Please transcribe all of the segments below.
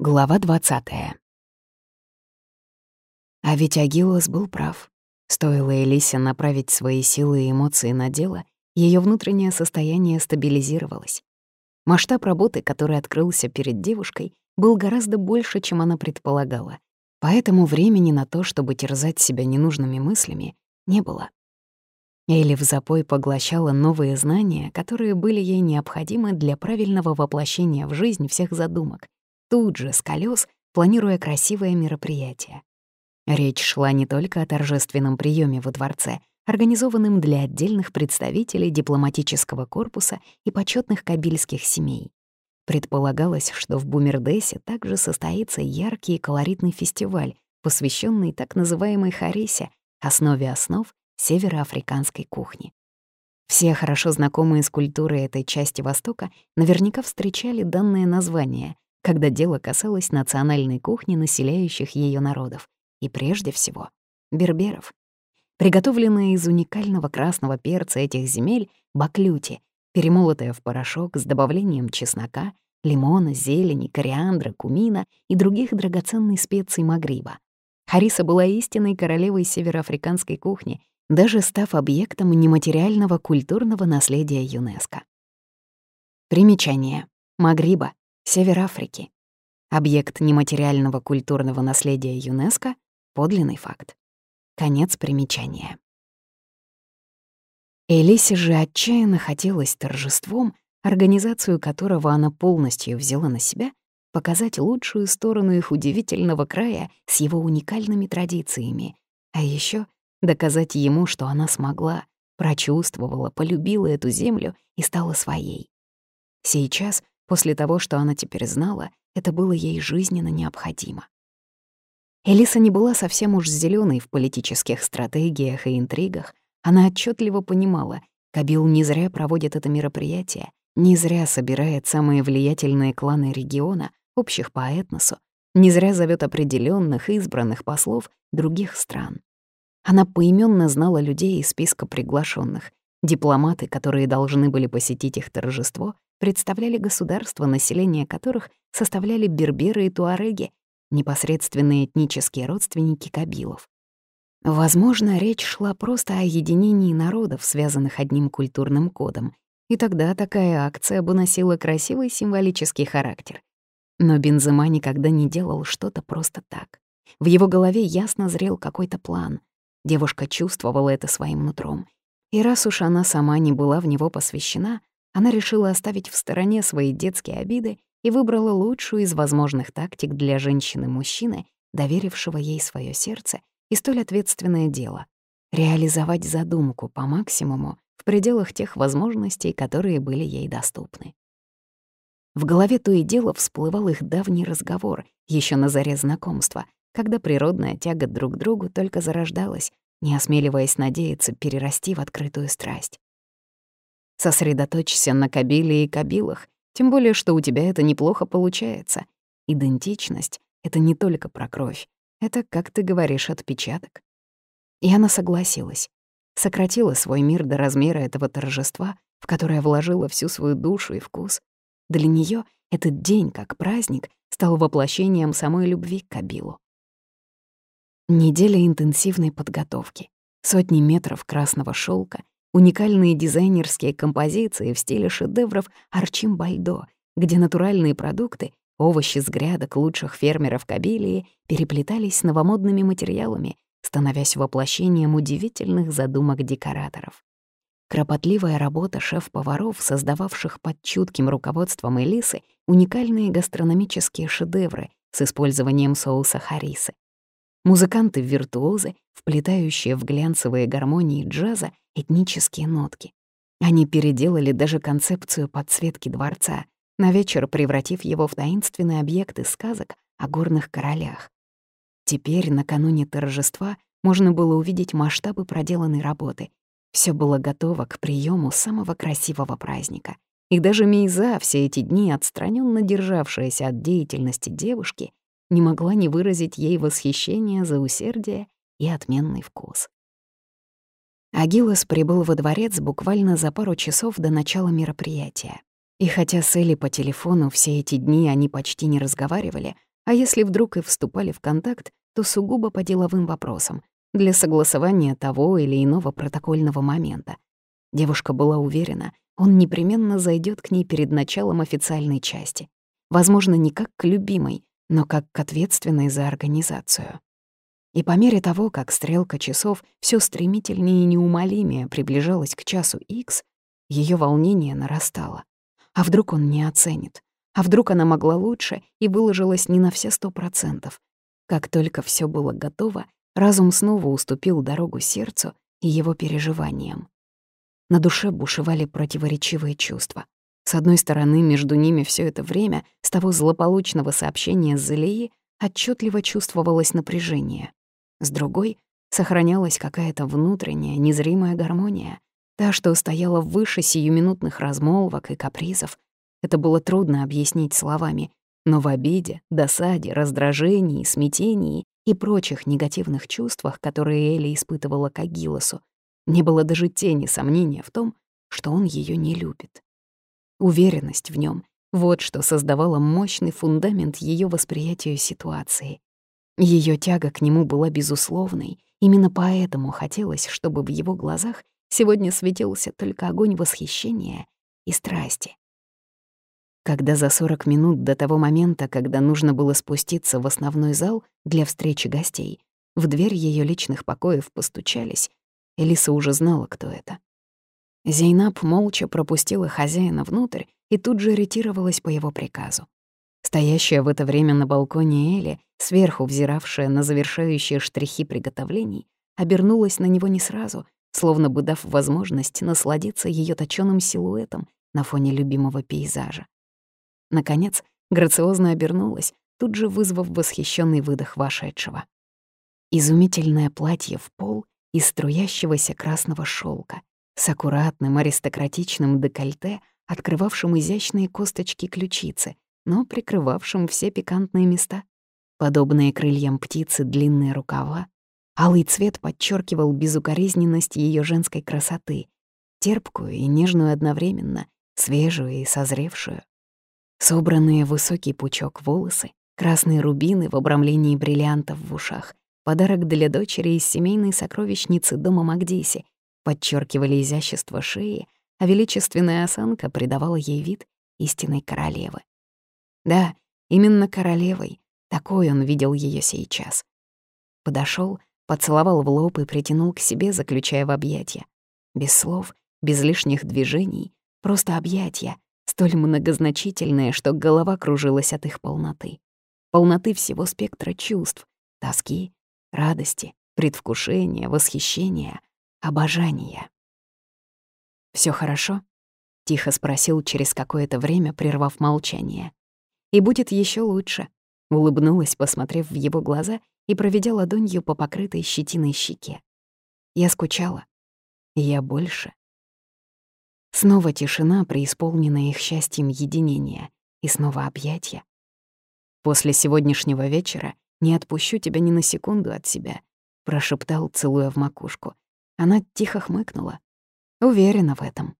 Глава 20 А ведь Агилос был прав. Стоило Элисе направить свои силы и эмоции на дело, ее внутреннее состояние стабилизировалось. Масштаб работы, который открылся перед девушкой, был гораздо больше, чем она предполагала, поэтому времени на то, чтобы терзать себя ненужными мыслями, не было. Элли в запой поглощала новые знания, которые были ей необходимы для правильного воплощения в жизнь всех задумок, тут же, с колес, планируя красивое мероприятие. Речь шла не только о торжественном приеме во дворце, организованном для отдельных представителей дипломатического корпуса и почетных кабильских семей. Предполагалось, что в Бумердесе также состоится яркий и колоритный фестиваль, посвященный так называемой Харисе, основе основ североафриканской кухни. Все хорошо знакомые с культурой этой части Востока наверняка встречали данное название, когда дело касалось национальной кухни населяющих ее народов, и прежде всего берберов. Приготовленная из уникального красного перца этих земель баклюти, перемолотая в порошок с добавлением чеснока, лимона, зелени, кориандра, кумина и других драгоценных специй Магриба. Хариса была истинной королевой североафриканской кухни, даже став объектом нематериального культурного наследия ЮНЕСКО. Примечание. Магриба, Север Африки. Объект нематериального культурного наследия ЮНЕСКО — подлинный факт. Конец примечания. Элисе же отчаянно хотелось торжеством, организацию которого она полностью взяла на себя, показать лучшую сторону их удивительного края с его уникальными традициями, а еще доказать ему, что она смогла, прочувствовала, полюбила эту землю и стала своей. Сейчас После того, что она теперь знала, это было ей жизненно необходимо. Элиса не была совсем уж зеленой в политических стратегиях и интригах. Она отчетливо понимала, Кабил не зря проводит это мероприятие, не зря собирает самые влиятельные кланы региона, общих по этносу, не зря зовет определенных избранных послов других стран. Она поименно знала людей из списка приглашенных, дипломаты, которые должны были посетить их торжество, представляли государства, население которых составляли берберы и туареги, непосредственные этнические родственники кабилов. Возможно, речь шла просто о единении народов, связанных одним культурным кодом, и тогда такая акция бы носила красивый символический характер. Но Бензема никогда не делал что-то просто так. В его голове ясно зрел какой-то план. Девушка чувствовала это своим нутром. И раз уж она сама не была в него посвящена, она решила оставить в стороне свои детские обиды и выбрала лучшую из возможных тактик для женщины-мужчины, доверившего ей свое сердце и столь ответственное дело — реализовать задумку по максимуму в пределах тех возможностей, которые были ей доступны. В голове то и дело всплывал их давний разговор, еще на заре знакомства, когда природная тяга друг к другу только зарождалась, не осмеливаясь надеяться перерасти в открытую страсть. Сосредоточься на кабиле и кабилах, тем более, что у тебя это неплохо получается. Идентичность — это не только про кровь, это, как ты говоришь, отпечаток. И она согласилась. Сократила свой мир до размера этого торжества, в которое вложила всю свою душу и вкус. Для нее этот день, как праздник, стал воплощением самой любви к Кабилу. Неделя интенсивной подготовки, сотни метров красного шелка, Уникальные дизайнерские композиции в стиле шедевров Арчимбальдо, где натуральные продукты, овощи с грядок лучших фермеров Кабилии переплетались с новомодными материалами, становясь воплощением удивительных задумок декораторов. Кропотливая работа шеф-поваров, создававших под чутким руководством Элисы уникальные гастрономические шедевры с использованием соуса харисы. Музыканты-виртуозы, вплетающие в глянцевые гармонии джаза этнические нотки. Они переделали даже концепцию подсветки дворца, на вечер превратив его в таинственный объект из сказок о горных королях. Теперь, накануне торжества, можно было увидеть масштабы проделанной работы. Все было готово к приему самого красивого праздника. И даже Мейза, все эти дни отстраненно державшаяся от деятельности девушки, не могла не выразить ей восхищение за усердие и отменный вкус. Агилос прибыл во дворец буквально за пару часов до начала мероприятия. И хотя с Элли по телефону все эти дни они почти не разговаривали, а если вдруг и вступали в контакт, то сугубо по деловым вопросам, для согласования того или иного протокольного момента. Девушка была уверена, он непременно зайдет к ней перед началом официальной части. Возможно, не как к любимой, но как к ответственной за организацию. И по мере того, как стрелка часов все стремительнее и неумолимее приближалась к часу X, ее волнение нарастало. А вдруг он не оценит? А вдруг она могла лучше и выложилась не на все сто процентов? Как только все было готово, разум снова уступил дорогу сердцу и его переживаниям. На душе бушевали противоречивые чувства. С одной стороны, между ними все это время, с того злополучного сообщения с Залеи, отчетливо чувствовалось напряжение. С другой — сохранялась какая-то внутренняя, незримая гармония, та, что стояла выше сиюминутных размолвок и капризов. Это было трудно объяснить словами, но в обиде, досаде, раздражении, смятении и прочих негативных чувствах, которые Элли испытывала к Агилосу, не было даже тени сомнения в том, что он ее не любит. Уверенность в нем — вот что создавало мощный фундамент ее восприятию ситуации. Ее тяга к нему была безусловной, именно поэтому хотелось, чтобы в его глазах сегодня светился только огонь восхищения и страсти. Когда за 40 минут до того момента, когда нужно было спуститься в основной зал для встречи гостей, в дверь ее личных покоев постучались, Элиса уже знала, кто это. Зейнаб молча пропустила хозяина внутрь и тут же ретировалась по его приказу. Стоящая в это время на балконе Эли, сверху взиравшая на завершающие штрихи приготовлений, обернулась на него не сразу, словно бы дав возможность насладиться ее точёным силуэтом на фоне любимого пейзажа. Наконец, грациозно обернулась, тут же вызвав восхищенный выдох вошедшего. Изумительное платье в пол из струящегося красного шелка, с аккуратным аристократичным декольте, открывавшим изящные косточки ключицы, но прикрывавшим все пикантные места. Подобные крыльям птицы длинные рукава, алый цвет подчеркивал безукоризненность ее женской красоты, терпкую и нежную одновременно, свежую и созревшую. Собранные высокий пучок волосы, красные рубины в обрамлении бриллиантов в ушах, подарок для дочери из семейной сокровищницы дома Магдиси, подчеркивали изящество шеи, а величественная осанка придавала ей вид истинной королевы. Да, именно королевой, такой он видел ее сейчас. Подошел, поцеловал в лоб и притянул к себе, заключая в объятия. Без слов, без лишних движений, просто объятия, столь многозначительные, что голова кружилась от их полноты. Полноты всего спектра чувств, тоски, радости, предвкушения, восхищения, обожания. Все хорошо?» — тихо спросил через какое-то время, прервав молчание. «И будет еще лучше», — улыбнулась, посмотрев в его глаза и проведя ладонью по покрытой щетиной щеке. Я скучала. Я больше. Снова тишина, преисполненная их счастьем единения, и снова объятия. После сегодняшнего вечера не отпущу тебя ни на секунду от себя», — прошептал, целуя в макушку. Она тихо хмыкнула. Уверена в этом.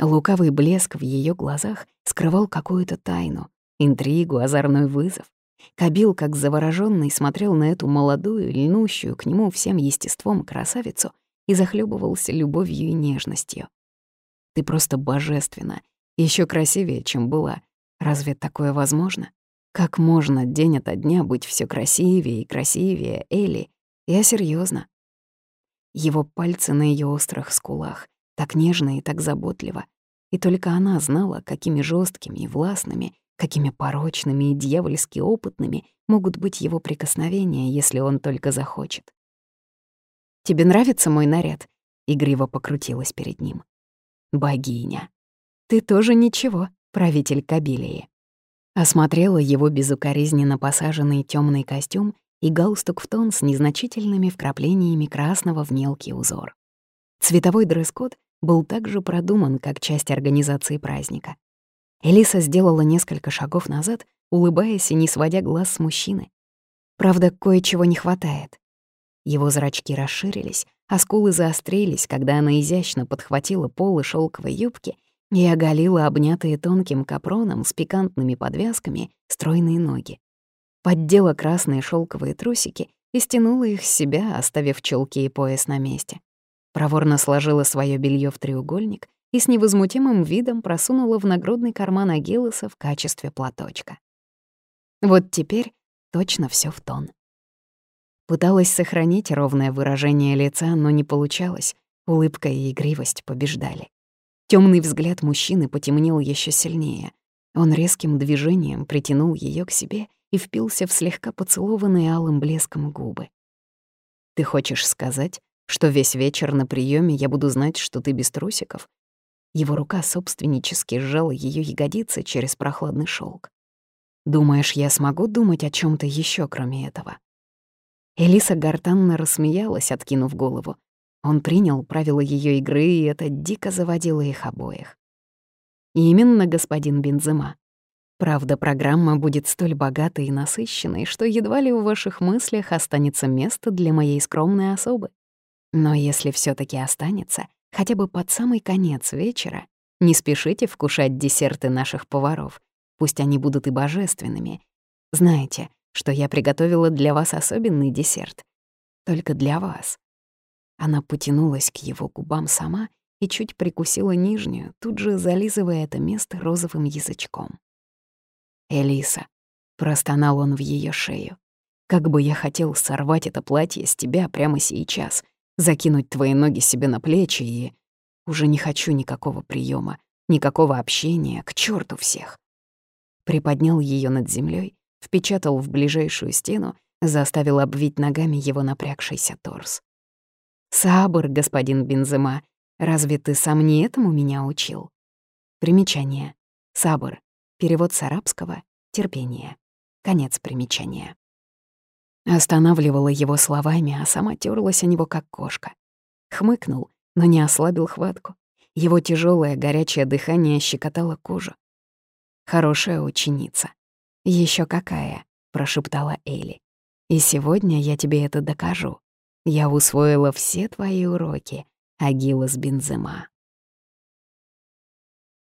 Лукавый блеск в ее глазах скрывал какую-то тайну, интригу, озорной вызов. Кабил, как заворожённый, смотрел на эту молодую, льнущую к нему всем естеством красавицу и захлебывался любовью и нежностью. «Ты просто божественна, еще красивее, чем была. Разве такое возможно? Как можно день ото дня быть все красивее и красивее, Элли? Я серьезно. Его пальцы на ее острых скулах, так нежно и так заботливо. И только она знала, какими жесткими и властными, какими порочными и дьявольски опытными могут быть его прикосновения, если он только захочет. «Тебе нравится мой наряд?» — игриво покрутилась перед ним. «Богиня, ты тоже ничего, правитель Кабилии». Осмотрела его безукоризненно посаженный темный костюм и галстук в тон с незначительными вкраплениями красного в мелкий узор. Цветовой дресс-код был также продуман как часть организации праздника. Элиса сделала несколько шагов назад, улыбаясь и не сводя глаз с мужчины. Правда, кое-чего не хватает. Его зрачки расширились, а скулы заострились, когда она изящно подхватила полы шелковой юбки и оголила обнятые тонким капроном с пикантными подвязками стройные ноги. Поддела красные шелковые трусики и стянула их с себя, оставив челки и пояс на месте. Проворно сложила свое белье в треугольник и с невозмутимым видом просунула в нагрудный карман Агилоса в качестве платочка. Вот теперь точно все в тон. Пыталась сохранить ровное выражение лица, но не получалось. Улыбка и игривость побеждали. Темный взгляд мужчины потемнел еще сильнее. Он резким движением притянул ее к себе и впился в слегка поцелованные алым блеском губы. «Ты хочешь сказать, что весь вечер на приеме я буду знать, что ты без трусиков?» Его рука собственнически сжала ее ягодицы через прохладный шелк. «Думаешь, я смогу думать о чем то еще, кроме этого?» Элиса гортанно рассмеялась, откинув голову. Он принял правила ее игры, и это дико заводило их обоих. «Именно, господин Бензема. Правда, программа будет столь богатой и насыщенной, что едва ли в ваших мыслях останется место для моей скромной особы. Но если все таки останется, хотя бы под самый конец вечера, не спешите вкушать десерты наших поваров, пусть они будут и божественными. Знаете, что я приготовила для вас особенный десерт. Только для вас». Она потянулась к его губам сама и чуть прикусила нижнюю, тут же зализывая это место розовым язычком. «Элиса», — простонал он в ее шею, «как бы я хотел сорвать это платье с тебя прямо сейчас, закинуть твои ноги себе на плечи и... Уже не хочу никакого приема, никакого общения, к черту всех». Приподнял ее над землей впечатал в ближайшую стену, заставил обвить ногами его напрягшийся торс. «Сабр, господин Бензема, разве ты сам не этому меня учил?» Примечание. Сабр. Перевод с арабского «терпение». Конец примечания. Останавливала его словами, а сама терлась о него как кошка. Хмыкнул, но не ослабил хватку. Его тяжелое горячее дыхание щекотало кожу. Хорошая ученица. Еще какая», — прошептала Элли. «И сегодня я тебе это докажу. Я усвоила все твои уроки, Агилас Бензема».